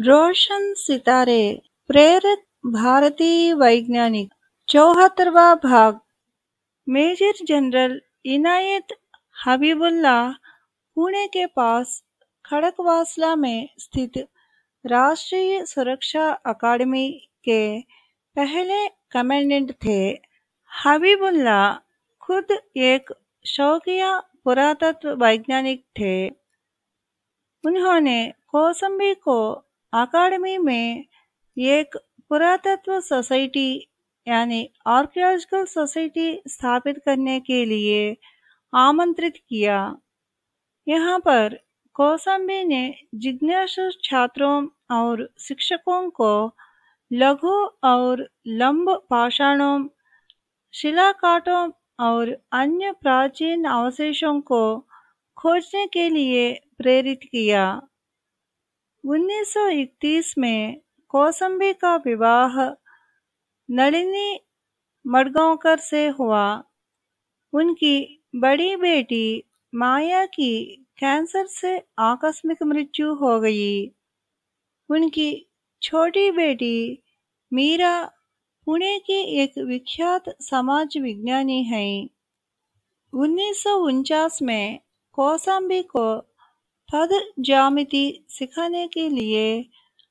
रोशन सितारे, प्रेरित भारतीय वैज्ञानिक, चौहत्तरवा भाग। मेजर जनरल इनायत हबीबुल्ला पुणे के पास, खड़कवासला में स्थित राष्ट्रीय सुरक्षा अकादमी के पहले कमांडेंट थे। हबीबुल्ला खुद एक शौकिया पुरातत्व वैज्ञानिक थे। उन्होंने कौसंबी को अकादमी में एक पुरातत्व सोसाइटी यानी आर्कियोलॉजिकल सोसाइटी स्थापित करने के लिए आमंत्रित किया। यहाँ पर कौसंबी ने जिज्ञासु छात्रों और शिक्षकों को लघु और लंब पाषाणों शिलाकाटों और अन्य प्राचीन अवशेषों को खोजने के लिए प्रेरित किया। 1931 में कौसम्बी का विवाह नलिनी मडगांवकर से हुआ। उनकी बड़ी बेटी माया की कैंसर से आकस्मिक मृत्यु हो गई। उनकी छोटी बेटी मीरा पुणे की एक विख्यात समाज विज्ञानी है। उन्नीस में कौसाम्बी को पद ज्यामिति सिखाने के लिए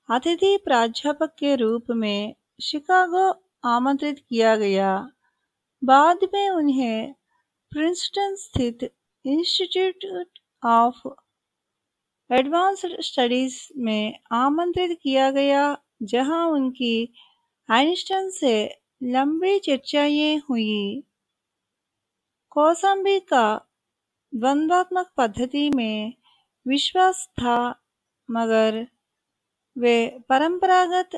अतिथि प्राध्यापक के रूप में शिकागो आमंत्रित किया गया। बाद में उन्हें प्रिंसटन स्थित इंस्टीट्यूट ऑफ़ एडवांस्ड स्टडीज़ में आमंत्रित किया गया, जहाँ उनकी आइंस्टाइन से लंबी चर्चाएँ हुई। कौसाम्बी का द्वंद्वात्मक पद्धति में विश्वास था मगर वे परंपरागत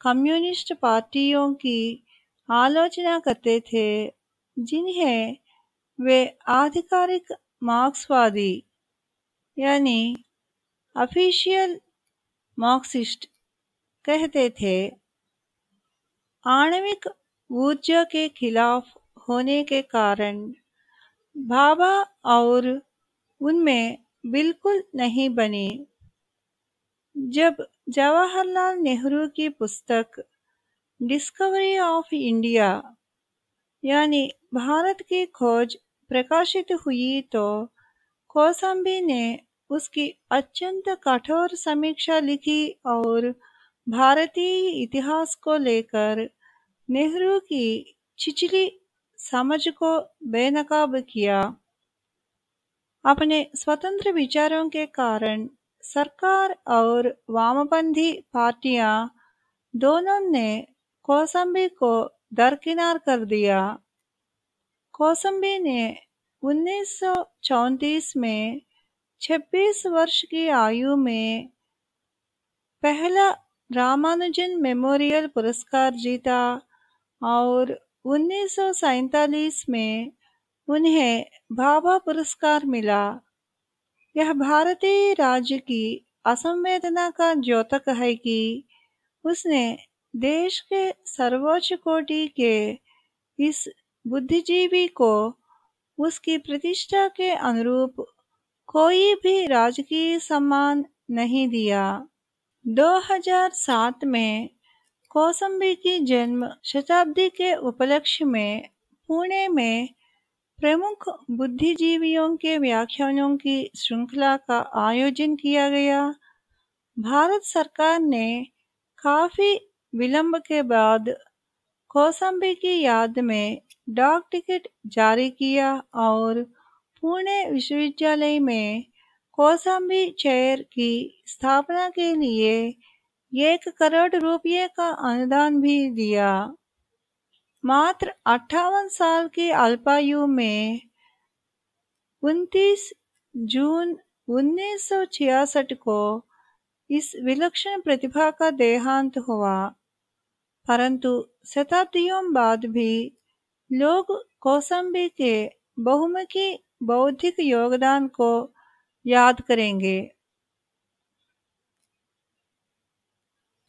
कम्युनिस्ट पार्टियों की आलोचना करते थे, जिन्हें वे आधिकारिक मार्क्सवादी यानी ऑफिशियल मार्क्सिस्ट कहते थे। आणविक ऊर्जा के खिलाफ होने के कारण भाभा और उनमें बिल्कुल नहीं बने। जब जवाहरलाल नेहरू की पुस्तक डिस्कवरी ऑफ़ इंडिया यानी भारत की खोज प्रकाशित हुई तो कौसाम्बी ने उसकी अत्यंत कठोर समीक्षा लिखी और भारतीय इतिहास को लेकर नेहरू की छिछली समझ को बेनकाब किया। अपने स्वतंत्र विचारों के कारण सरकार और वामपंथी पार्टियाँ दोनों ने कौसंबी को दरकिनार कर दिया। कौसम्बी ने 1934 में 26 वर्ष की आयु में पहला रामानुजन मेमोरियल पुरस्कार जीता और उन्नीस में उन्हें भाभा पुरस्कार मिला। यह भारतीय राज्य की असंवेदना का द्योतक है कि उसने देश के सर्वोच्च कोटि के इस बुद्धिजीवी को उसकी प्रतिष्ठा के अनुरूप कोई भी राजकीय सम्मान नहीं दिया। 2007 में कौसंबी की जन्म शताब्दी के उपलक्ष्य में पुणे में प्रमुख बुद्धिजीवियों के व्याख्यानों की श्रृंखला का आयोजन किया गया। भारत सरकार ने काफ़ी विलंब के बाद कौसम्बी की याद में डाक टिकट जारी किया और पुणे विश्वविद्यालय में कौसम्बी चेयर की स्थापना के लिए एक करोड़ रुपये का अनुदान भी दिया। मात्र अट्ठावन साल की अल्पायु में 29 जून 1966 को इस विलक्षण प्रतिभा का देहांत हुआ। परंतु शताब्दियों बाद भी लोग कौसंबी के बहुमुखी बौद्धिक योगदान को याद करेंगे।